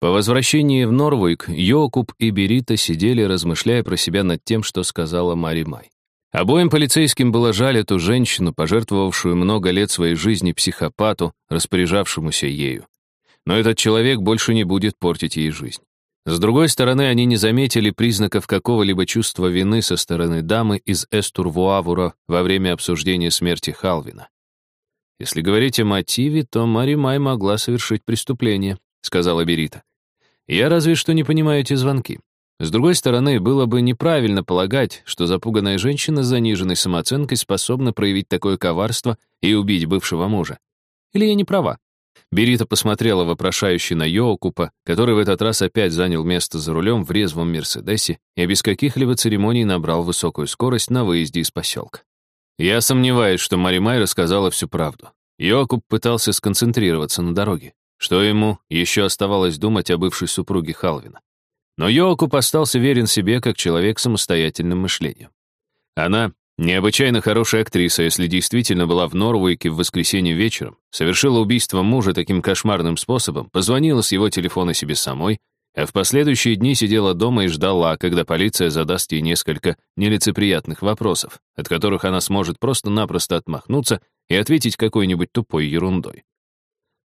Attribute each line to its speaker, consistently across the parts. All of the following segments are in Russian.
Speaker 1: По возвращении в Норвуик Йокуб и Берита сидели, размышляя про себя над тем, что сказала Мари Май. Обоим полицейским было жаль эту женщину, пожертвовавшую много лет своей жизни психопату, распоряжавшемуся ею. Но этот человек больше не будет портить ей жизнь. С другой стороны, они не заметили признаков какого-либо чувства вины со стороны дамы из Эстурвуавура во время обсуждения смерти Халвина. «Если говорить о мотиве, то Мари Май могла совершить преступление», — сказала Берита. Я разве что не понимаю эти звонки. С другой стороны, было бы неправильно полагать, что запуганная женщина с заниженной самооценкой способна проявить такое коварство и убить бывшего мужа. Или я не права? Берита посмотрела вопрошающе на Йоокупа, который в этот раз опять занял место за рулем в резвом Мерседесе и без каких-либо церемоний набрал высокую скорость на выезде из поселка. Я сомневаюсь, что Мари Май рассказала всю правду. Йокуп пытался сконцентрироваться на дороге. Что ему еще оставалось думать о бывшей супруге Халвина? Но Йокуп остался верен себе как человек с самостоятельным мышлением. Она необычайно хорошая актриса, если действительно была в Норвуике в воскресенье вечером, совершила убийство мужа таким кошмарным способом, позвонила с его телефона себе самой, а в последующие дни сидела дома и ждала, когда полиция задаст ей несколько нелицеприятных вопросов, от которых она сможет просто-напросто отмахнуться и ответить какой-нибудь тупой ерундой.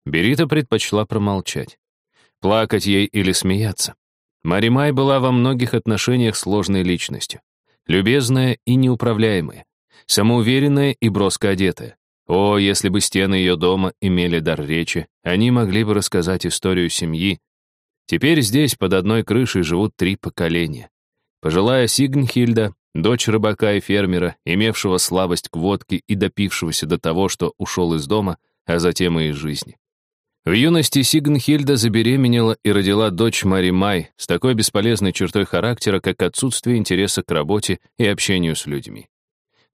Speaker 1: Берита предпочла промолчать. Плакать ей или смеяться. Маримай была во многих отношениях сложной личностью. Любезная и неуправляемая. Самоуверенная и броско одетая. О, если бы стены ее дома имели дар речи, они могли бы рассказать историю семьи. Теперь здесь под одной крышей живут три поколения. Пожилая Сигнхильда, дочь рыбака и фермера, имевшего слабость к водке и допившегося до того, что ушел из дома, а затем и из жизни. В юности Сигнхильда забеременела и родила дочь Мари Май с такой бесполезной чертой характера, как отсутствие интереса к работе и общению с людьми.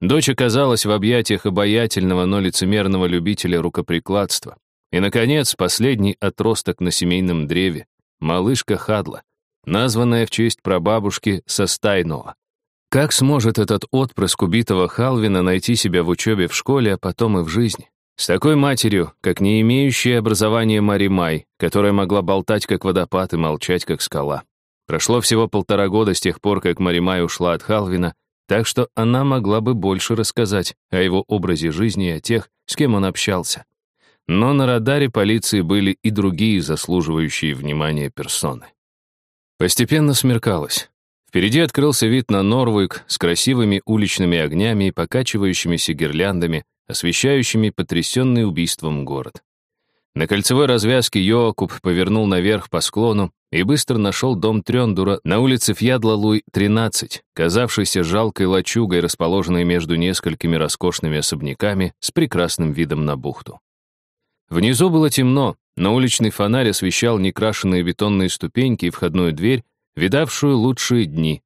Speaker 1: Дочь оказалась в объятиях обаятельного, но лицемерного любителя рукоприкладства. И, наконец, последний отросток на семейном древе — малышка Хадла, названная в честь прабабушки Состайноа. Как сможет этот отпрыск убитого Халвина найти себя в учебе в школе, а потом и в жизни? С такой матерью, как не имеющая образования Мари Май, которая могла болтать как водопад и молчать как скала. Прошло всего полтора года с тех пор, как Мари Май ушла от Халвина, так что она могла бы больше рассказать о его образе жизни и о тех, с кем он общался. Но на радаре полиции были и другие заслуживающие внимания персоны. Постепенно смеркалось. Впереди открылся вид на Норвуик с красивыми уличными огнями и покачивающимися гирляндами, освещающими потрясенный убийством город. На кольцевой развязке Йоакуб повернул наверх по склону и быстро нашел дом Трендура на улице Фьядлалуй, 13, казавшийся жалкой лачугой, расположенной между несколькими роскошными особняками с прекрасным видом на бухту. Внизу было темно, но уличный фонарь освещал некрашенные бетонные ступеньки и входную дверь, видавшую лучшие дни.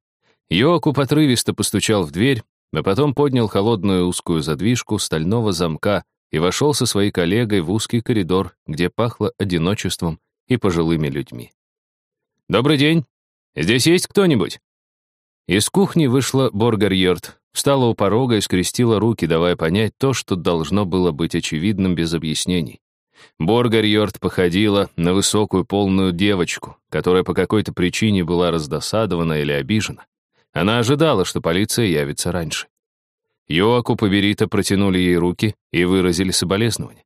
Speaker 1: Йоакуб отрывисто постучал в дверь, а потом поднял холодную узкую задвижку стального замка и вошел со своей коллегой в узкий коридор, где пахло одиночеством и пожилыми людьми. «Добрый день! Здесь есть кто-нибудь?» Из кухни вышла Боргарьерт, встала у порога и скрестила руки, давая понять то, что должно было быть очевидным без объяснений. Боргарьерт походила на высокую полную девочку, которая по какой-то причине была раздосадована или обижена. Она ожидала, что полиция явится раньше. Йоакуп и протянули ей руки и выразили соболезнования.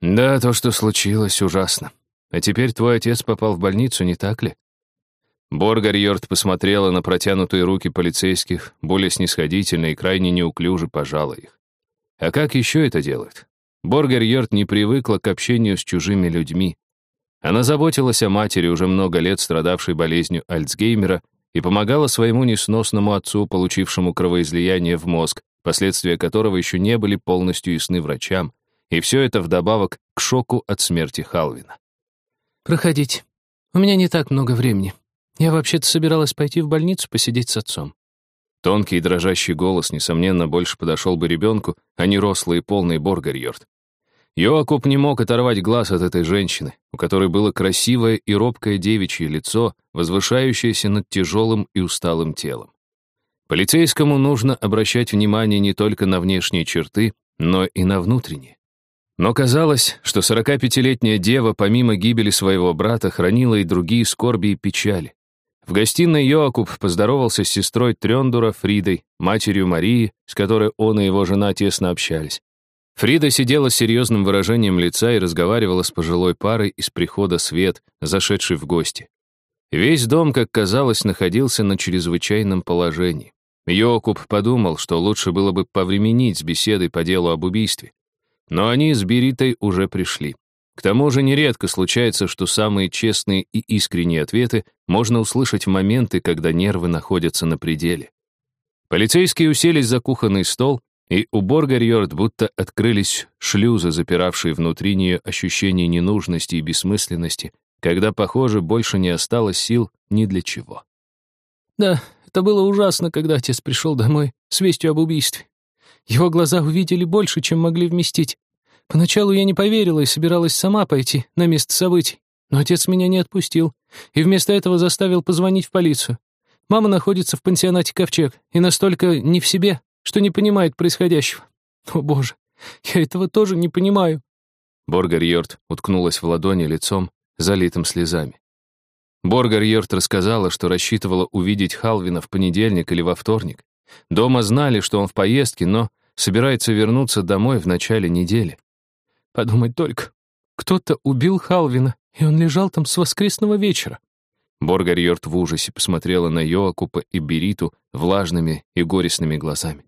Speaker 1: «Да, то, что случилось, ужасно. А теперь твой отец попал в больницу, не так ли?» Боргарьорд посмотрела на протянутые руки полицейских, более снисходительно и крайне неуклюже пожала их. А как еще это делают? Боргарьорд не привыкла к общению с чужими людьми. Она заботилась о матери, уже много лет страдавшей болезнью Альцгеймера, и помогала своему несносному отцу, получившему кровоизлияние в мозг, последствия которого еще не были полностью ясны врачам, и все это вдобавок к шоку от смерти Халвина.
Speaker 2: «Проходите. У меня не так много времени. Я вообще-то собиралась пойти в больницу посидеть с отцом».
Speaker 1: Тонкий и дрожащий голос, несомненно, больше подошел бы ребенку, а не рослый и полный Боргарьорд. Йоакуб не мог оторвать глаз от этой женщины, у которой было красивое и робкое девичье лицо, возвышающееся над тяжелым и усталым телом. Полицейскому нужно обращать внимание не только на внешние черты, но и на внутренние. Но казалось, что 45-летняя дева, помимо гибели своего брата, хранила и другие скорби и печали. В гостиной Йоакуб поздоровался с сестрой Трёндура Фридой, матерью Марии, с которой он и его жена тесно общались. Фрида сидела с серьезным выражением лица и разговаривала с пожилой парой из прихода Свет, зашедшей в гости. Весь дом, как казалось, находился на чрезвычайном положении. Йокуб подумал, что лучше было бы повременить с беседой по делу об убийстве. Но они с Беритой уже пришли. К тому же нередко случается, что самые честные и искренние ответы можно услышать в моменты, когда нервы находятся на пределе. Полицейские уселись за кухонный стол, и у Боргарьорд будто открылись шлюзы, запиравшие внутри нее ощущение ненужности и бессмысленности, когда, похоже, больше не осталось сил ни для чего.
Speaker 2: Да, это было ужасно, когда отец пришел домой с вестью об убийстве. Его глаза увидели больше, чем могли вместить. Поначалу я не поверила и собиралась сама пойти на место событий. Но отец меня не отпустил и вместо этого заставил позвонить в полицию. Мама находится в пансионате «Ковчег» и настолько не в себе, что не понимает происходящего. О, боже, я этого тоже не понимаю.
Speaker 1: Боргар Йорт уткнулась в ладони лицом, залитым слезами. Боргар Йорт рассказала, что рассчитывала увидеть Халвина в понедельник или во вторник. Дома знали, что он в поездке, но собирается вернуться домой в начале недели.
Speaker 2: Подумать только, кто-то убил Халвина, и он лежал там с воскресного вечера.
Speaker 1: Боргар Йорт в ужасе посмотрела на Йоакупа и Бериту влажными и горестными глазами.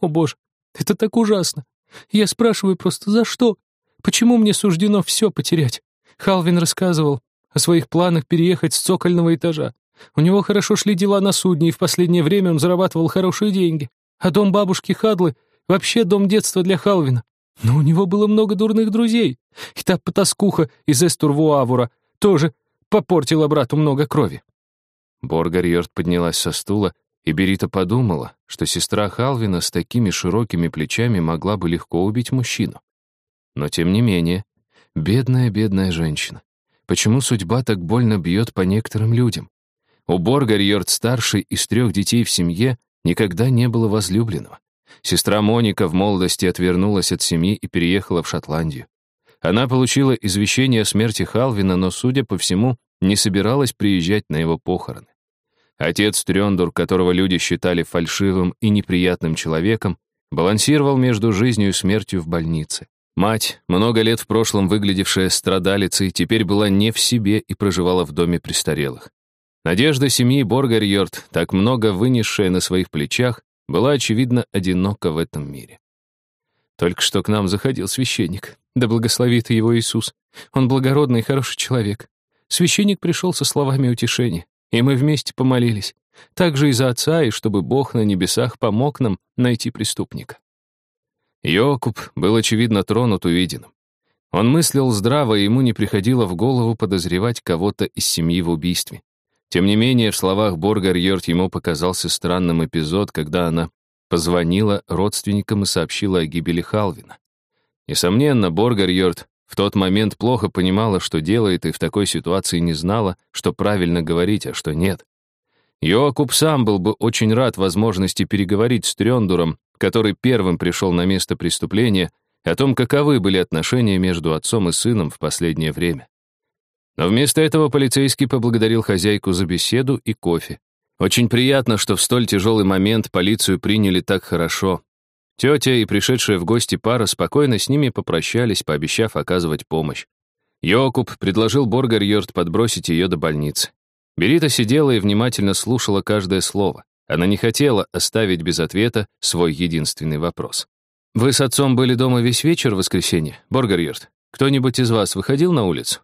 Speaker 2: «О, боже, это так ужасно! Я спрашиваю просто, за что? Почему мне суждено все потерять? Халвин рассказывал о своих планах переехать с цокольного этажа. У него хорошо шли дела на судне, и в последнее время он зарабатывал хорошие деньги. А дом бабушки Хадлы — вообще дом детства для Халвина. Но у него было много дурных друзей. И та потаскуха из Эстурвуавура тоже попортила брату много крови.
Speaker 1: Боргарьорд поднялась со стула, и Берита подумала, что сестра Халвина с такими широкими плечами могла бы легко убить мужчину. Но тем не менее, бедная, бедная женщина. Почему судьба так больно бьет по некоторым людям? У Боргарьорд-старший из трех детей в семье никогда не было возлюбленного. Сестра Моника в молодости отвернулась от семьи и переехала в Шотландию. Она получила извещение о смерти Халвина, но, судя по всему, не собиралась приезжать на его похороны. Отец Трёндур, которого люди считали фальшивым и неприятным человеком, балансировал между жизнью и смертью в больнице. Мать, много лет в прошлом выглядевшая страдалицей, теперь была не в себе и проживала в доме престарелых. Надежда семьи Боргарьорд, так много вынесшая на своих плечах, была, очевидно, одинока в этом мире. Только что к нам заходил священник. Да благословит его Иисус. Он благородный и хороший человек. Священник пришел со словами утешения, и мы вместе помолились. Также и за отца, и чтобы Бог на небесах помог нам найти преступника. Йокуб был, очевидно, тронут увиденным. Он мыслил здраво, и ему не приходило в голову подозревать кого-то из семьи в убийстве. Тем не менее, в словах Боргар Йорт ему показался странным эпизод, когда она позвонила родственникам и сообщила о гибели Халвина. Несомненно, Боргар Йорт в тот момент плохо понимала, что делает, и в такой ситуации не знала, что правильно говорить, а что нет. Йоакуб сам был бы очень рад возможности переговорить с Трёндуром, который первым пришел на место преступления, о том, каковы были отношения между отцом и сыном в последнее время. Но вместо этого полицейский поблагодарил хозяйку за беседу и кофе. Очень приятно, что в столь тяжелый момент полицию приняли так хорошо. Тетя и пришедшая в гости пара спокойно с ними попрощались, пообещав оказывать помощь. Йокуб предложил Боргарьорд подбросить ее до больницы. Берита сидела и внимательно слушала каждое слово. Она не хотела оставить без ответа свой единственный вопрос. «Вы с отцом были дома весь вечер в воскресенье, Боргарьерт? Кто-нибудь из вас выходил на улицу?»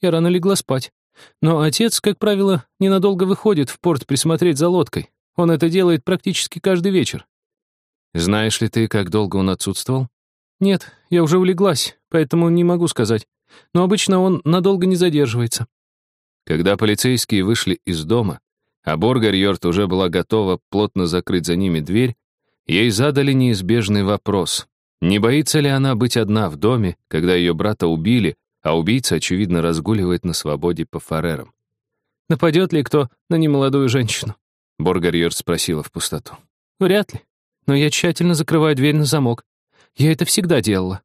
Speaker 2: Я рано легла спать. Но отец, как правило, ненадолго выходит в порт присмотреть за лодкой. Он это делает практически каждый вечер.
Speaker 1: Знаешь ли ты, как долго он отсутствовал?
Speaker 2: Нет, я уже улеглась, поэтому не могу сказать. Но обычно он надолго не задерживается.
Speaker 1: Когда полицейские вышли из дома, а Боргарьорт уже была готова плотно закрыть за ними дверь, ей задали неизбежный вопрос. Не боится ли она быть одна в доме, когда ее брата убили, а убийца, очевидно, разгуливает на свободе по фарерам?
Speaker 2: «Нападет ли кто на немолодую женщину?»
Speaker 1: Боргарьорт спросила в пустоту.
Speaker 2: «Вряд ли. Но я тщательно закрываю дверь на замок. Я это всегда делала.